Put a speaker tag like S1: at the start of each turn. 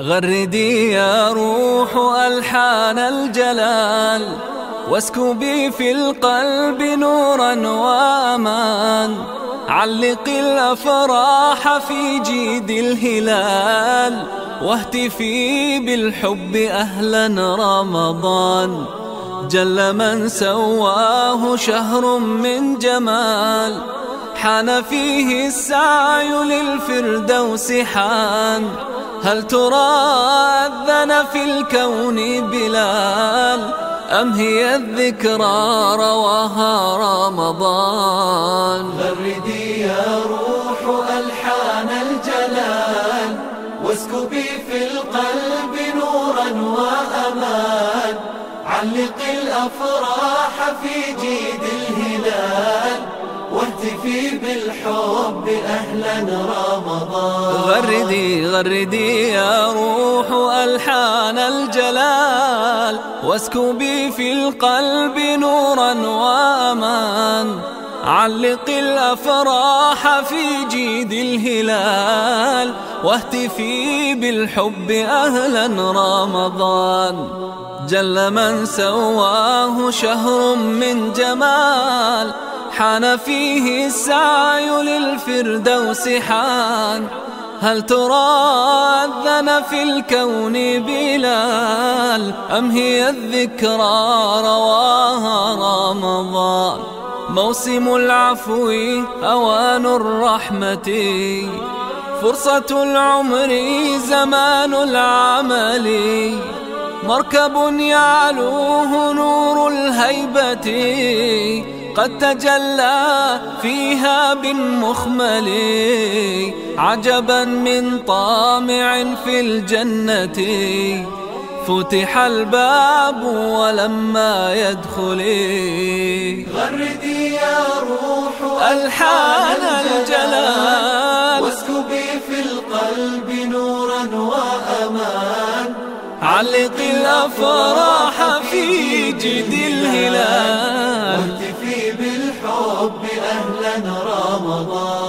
S1: غردي يا روح ألحان الجلال واسكبي في القلب نورا وأمان. علق الأفراح في جيد الهلال واهتفي بالحب أهلا رمضان. جل من سواه شهر من جمال حان فيه السعي للفردوس حان. هل ترى أذن في الكون بلال؟ أم هي الذكرى رواها رمضان؟
S2: غردي يا روح ألحان الجلال. واسكبي في القلب نورا وأمان. علق الأفراح في جيد واهتفي بالحب أهلا رمضان.
S1: غردي غردي يا روح ألحان الجلال. واسكبي في القلب نورا وأمان. علق الأفراح في جيد الهلال. واهتفي بالحب أهلا رمضان. جل من سواه شهر من جمال. حان فيه السعي للفردوس حان. هل ترى أذن في الكون بلال؟ أم هي الذكرى رواها رمضان؟ موسم العفو أوان الرحمة. فرصة العمر زمان العمل. مركب يعلوه نور الهيبة. قد تجلى فيها بالمخمل عجبا من طامع في الجنة. فتح الباب ولما يدخل
S2: غردي يا روح
S1: ألحان الجلال.
S2: واسكبي في القلب نورا وأمان.
S1: علق الأفراح في جد الهلال.
S2: كان رمضان